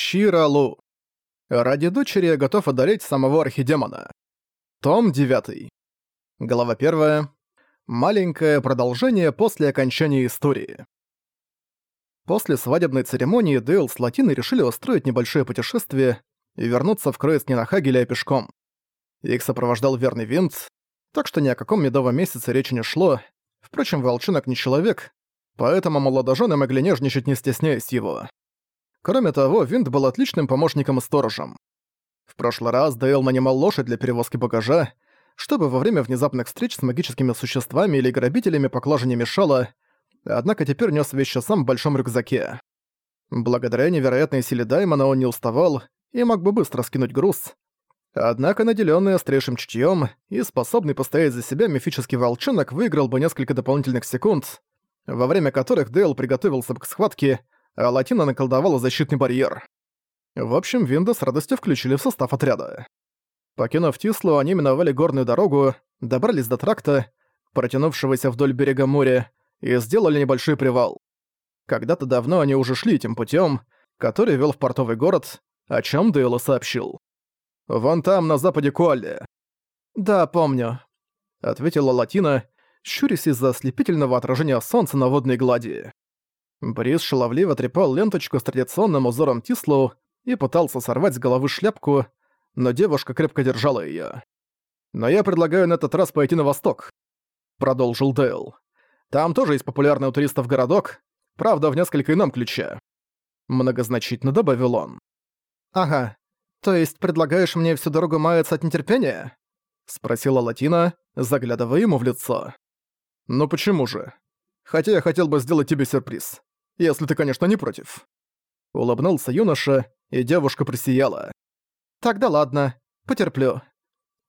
Чиралу. Ради дочери я готов одолеть самого архидемона. Том 9. Глава 1. Маленькое продолжение после окончания истории. После свадебной церемонии Дейл с Латиной решили устроить небольшое путешествие и вернуться в Кроиц не на Хагеле, а пешком. Их сопровождал верный Винт, так что ни о каком медовом месяце речи не шло. Впрочем, волчонок не человек, поэтому молодожены могли нежничать, не стесняясь его. Кроме того, Винт был отличным помощником и сторожем. В прошлый раз Дейл нанимал лошадь для перевозки багажа, чтобы во время внезапных встреч с магическими существами или грабителями поклажа не мешала, однако теперь нес вещи сам в большом рюкзаке. Благодаря невероятной силе Даймона он не уставал и мог бы быстро скинуть груз, Однако наделенный острейшим чутьем и способный постоять за себя мифический волчонок выиграл бы несколько дополнительных секунд, во время которых Дейл приготовился к схватке, а Латина наколдовала защитный барьер. В общем, Винда с радостью включили в состав отряда. Покинув Тислу, они миновали горную дорогу, добрались до тракта, протянувшегося вдоль берега моря, и сделали небольшой привал. Когда-то давно они уже шли этим путем, который вел в портовый город, о чем Дейл сообщил. «Вон там, на западе Куалли». «Да, помню», — ответила Латина, щурясь из-за ослепительного отражения солнца на водной глади. Борис шаловливо трепал ленточку с традиционным узором Тислоу и пытался сорвать с головы шляпку, но девушка крепко держала её. «Но я предлагаю на этот раз пойти на восток», — продолжил Дейл. «Там тоже есть популярный у туристов городок, правда, в несколько ином ключе». Многозначительно добавил он. «Ага, «То есть предлагаешь мне всю дорогу маяться от нетерпения?» — спросила Латина, заглядывая ему в лицо. «Ну почему же? Хотя я хотел бы сделать тебе сюрприз. Если ты, конечно, не против». Улыбнулся юноша, и девушка присияла. «Тогда ладно, потерплю».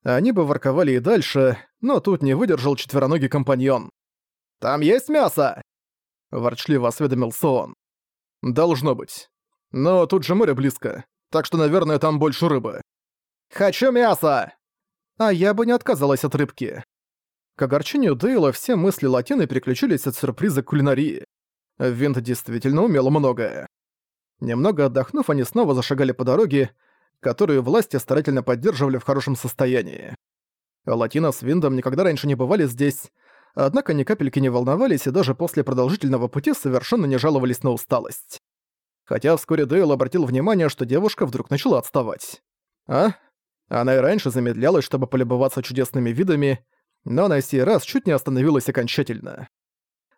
Они бы ворковали и дальше, но тут не выдержал четвероногий компаньон. «Там есть мясо?» Ворчливо осведомился он. «Должно быть. Но тут же море близко так что, наверное, там больше рыбы. «Хочу мясо!» А я бы не отказалась от рыбки. К огорчению Дейла все мысли Латины переключились от сюрприза кулинарии. Винт действительно умел многое. Немного отдохнув, они снова зашагали по дороге, которую власти старательно поддерживали в хорошем состоянии. Латина с Виндом никогда раньше не бывали здесь, однако ни капельки не волновались и даже после продолжительного пути совершенно не жаловались на усталость хотя вскоре Дейл обратил внимание, что девушка вдруг начала отставать. А? Она и раньше замедлялась, чтобы полюбоваться чудесными видами, но на сей раз чуть не остановилась окончательно.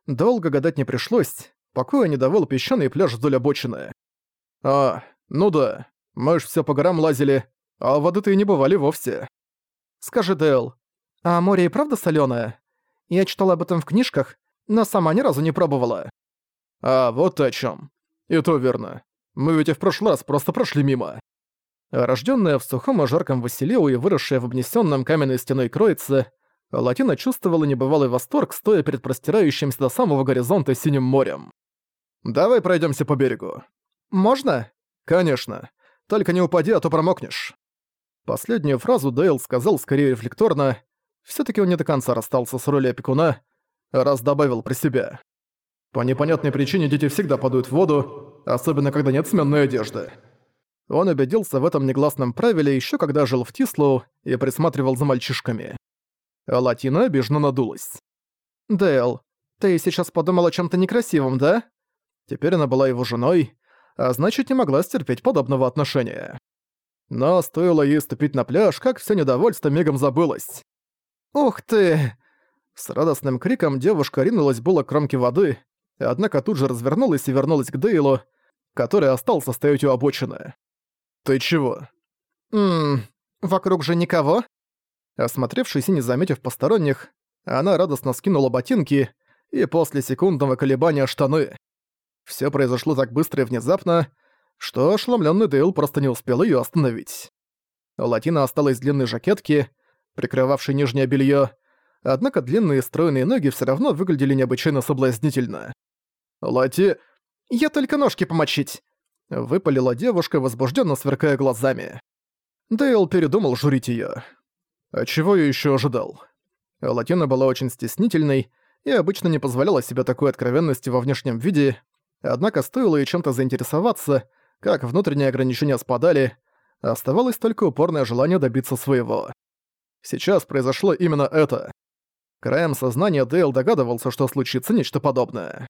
Долго гадать не пришлось, покоя не давал песчаный пляж вдоль обочины. «А, ну да, мы ж всё по горам лазили, а воды-то и не бывали вовсе». «Скажи, Дэл, а море и правда солёное? Я читала об этом в книжках, но сама ни разу не пробовала». «А, вот о чём. «И то верно. Мы ведь и в прошлый раз просто прошли мимо». Рождённая в сухом и жарком Василеу и выросшая в обнесённом каменной стеной Кроице, Латина чувствовала небывалый восторг, стоя перед простирающимся до самого горизонта синим морем. «Давай пройдёмся по берегу». «Можно?» «Конечно. Только не упади, а то промокнешь». Последнюю фразу Дейл сказал скорее рефлекторно. Всё-таки он не до конца расстался с ролью опекуна, раз добавил про себя. По непонятной причине дети всегда падают в воду, особенно когда нет сменной одежды. Он убедился в этом негласном правиле еще когда жил в Тислу и присматривал за мальчишками. А Латина обиженно надулась. «Дэл, ты сейчас подумал о чем то некрасивом, да?» Теперь она была его женой, а значит не могла стерпеть подобного отношения. Но стоило ей ступить на пляж, как все недовольство мигом забылось. «Ух ты!» С радостным криком девушка ринулась было к кромке воды, однако тут же развернулась и вернулась к Дейлу, который остался стоять у обочины. «Ты чего?» «Ммм, вокруг же никого?» Осмотревшись и не заметив посторонних, она радостно скинула ботинки и после секундного колебания штаны. Все произошло так быстро и внезапно, что ошеломленный Дейл просто не успел ее остановить. Латина осталась в длинной жакетке, прикрывавшей нижнее белье, однако длинные стройные ноги все равно выглядели необычайно соблазнительно. «Лати...» «Я только ножки помочить!» Выпалила девушка, возбужденно сверкая глазами. Дейл передумал журить ее. А чего я еще ожидал? Латина была очень стеснительной и обычно не позволяла себе такой откровенности во внешнем виде, однако стоило ей чем-то заинтересоваться, Как внутренние ограничения спадали, оставалось только упорное желание добиться своего. Сейчас произошло именно это. Краем сознания Дейл догадывался, что случится нечто подобное.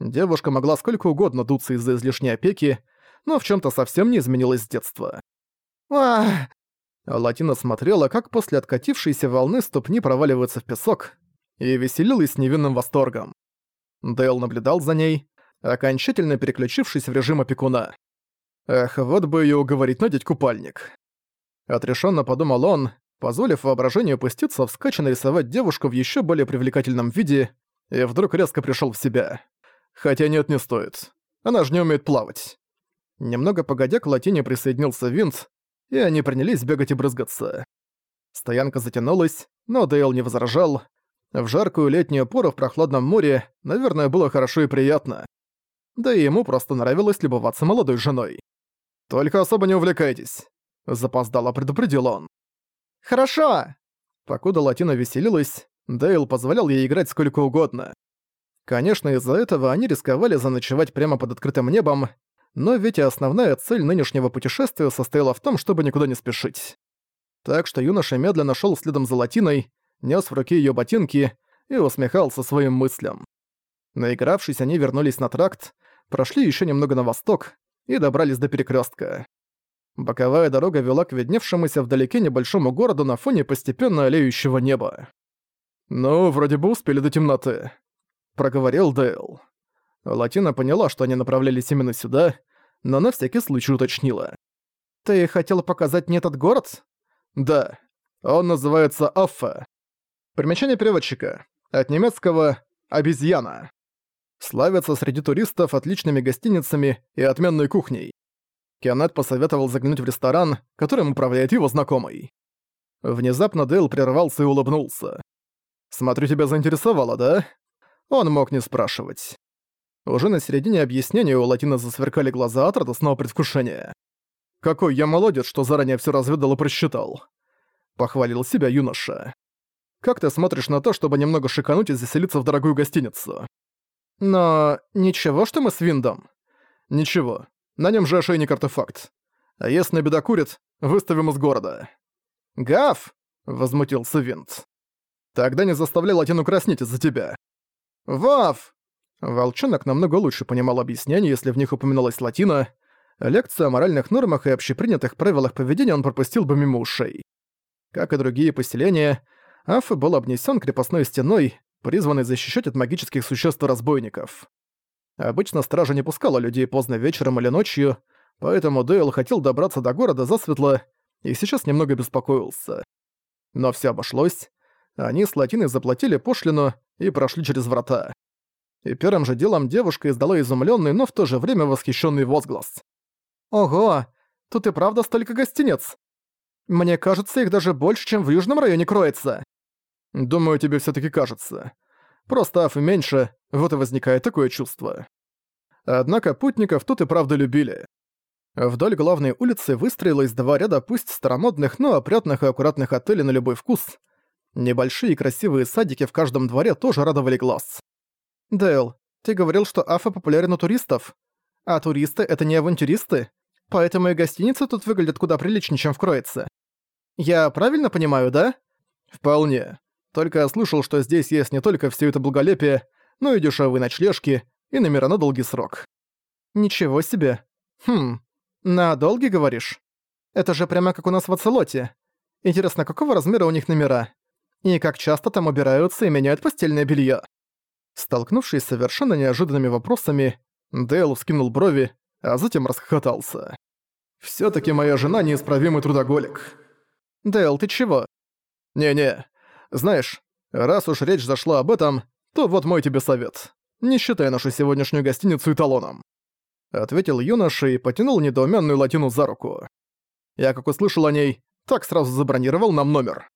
Девушка могла сколько угодно дуться из-за излишней опеки, но в чем то совсем не изменилась с детства. «Ах!» Латина смотрела, как после откатившейся волны ступни проваливаются в песок, и веселилась с невинным восторгом. Дейл наблюдал за ней, окончательно переключившись в режим опекуна. Эх, вот бы её уговорить надеть купальник. Отрешенно подумал он, позволив воображению пуститься вскачь и нарисовать девушку в ещё более привлекательном виде, и вдруг резко пришёл в себя. Хотя нет, не стоит. Она же не умеет плавать. Немного погодя к латине присоединился Винт, и они принялись бегать и брызгаться. Стоянка затянулась, но Дейл не возражал. В жаркую летнюю пору в прохладном море, наверное, было хорошо и приятно. Да и ему просто нравилось любоваться молодой женой. «Только особо не увлекайтесь», — запоздало предупредил он. «Хорошо!» Покуда Латина веселилась, Дейл позволял ей играть сколько угодно. Конечно, из-за этого они рисковали заночевать прямо под открытым небом, но ведь и основная цель нынешнего путешествия состояла в том, чтобы никуда не спешить. Так что юноша медленно шел следом за Латиной, нес в руке ее ботинки и усмехался своим мыслям. Наигравшись, они вернулись на тракт, прошли еще немного на восток и добрались до перекрестка. Боковая дорога вела к видневшемуся вдалеке небольшому городу на фоне постепенно олеющего неба. «Ну, вроде бы успели до темноты», — проговорил Дейл. Латина поняла, что они направлялись именно сюда, но на всякий случай уточнила. «Ты хотела показать мне этот город?» «Да. Он называется Аффа. Примечание переводчика. От немецкого «обезьяна». Славится среди туристов отличными гостиницами и отменной кухней. Кианет посоветовал заглянуть в ресторан, которым управляет его знакомый. Внезапно Дейл прервался и улыбнулся. «Смотрю, тебя заинтересовало, да?» Он мог не спрашивать. Уже на середине объяснения у Латина засверкали глаза от радостного предвкушения. «Какой я молодец, что заранее все разведал и просчитал!» Похвалил себя юноша. «Как ты смотришь на то, чтобы немного шикануть и заселиться в дорогую гостиницу?» «Но ничего, что мы с Виндом?» «Ничего. На нем же ошейник-артефакт. А если беда курит, выставим из города». «Гав!» — возмутился Винд. «Тогда не заставляй Латину краснеть из-за тебя». «Вав!» Волчонок намного лучше понимал объяснения, если в них упоминалась латина. Лекцию о моральных нормах и общепринятых правилах поведения он пропустил бы мимо ушей. Как и другие поселения, Аф был обнесен крепостной стеной, призванной защищать от магических существ-разбойников. Обычно стража не пускала людей поздно вечером или ночью, поэтому Дейл хотел добраться до города засветло и сейчас немного беспокоился. Но все обошлось. Они с Латиной заплатили пошлину и прошли через врата и первым же делом девушка издала изумленный, но в то же время восхищенный возглас. «Ого, тут и правда столько гостиниц! Мне кажется, их даже больше, чем в южном районе кроется!» «Думаю, тебе все таки кажется. Просто афы меньше, вот и возникает такое чувство». Однако путников тут и правда любили. Вдоль главной улицы выстроилось два ряда пусть старомодных, но опрятных и аккуратных отелей на любой вкус. Небольшие красивые садики в каждом дворе тоже радовали глаз. Дэл, ты говорил, что Афа популярен у туристов. А туристы — это не авантюристы, поэтому и гостиницы тут выглядят куда приличнее, чем в Кроице. Я правильно понимаю, да? Вполне. Только я слышал, что здесь есть не только все это благолепие, но и дешевые ночлежки, и номера на долгий срок. Ничего себе. Хм, на долгий, говоришь? Это же прямо как у нас в Ацелоте. Интересно, какого размера у них номера? И как часто там убираются и меняют постельное белье? Столкнувшись с совершенно неожиданными вопросами, Дейл вскинул брови, а затем расхохотался. «Всё-таки моя жена неисправимый трудоголик». «Дейл, ты чего?» «Не-не. Знаешь, раз уж речь зашла об этом, то вот мой тебе совет. Не считай нашу сегодняшнюю гостиницу эталоном». Ответил юноша и потянул недоумённую латину за руку. Я, как услышал о ней, так сразу забронировал нам номер.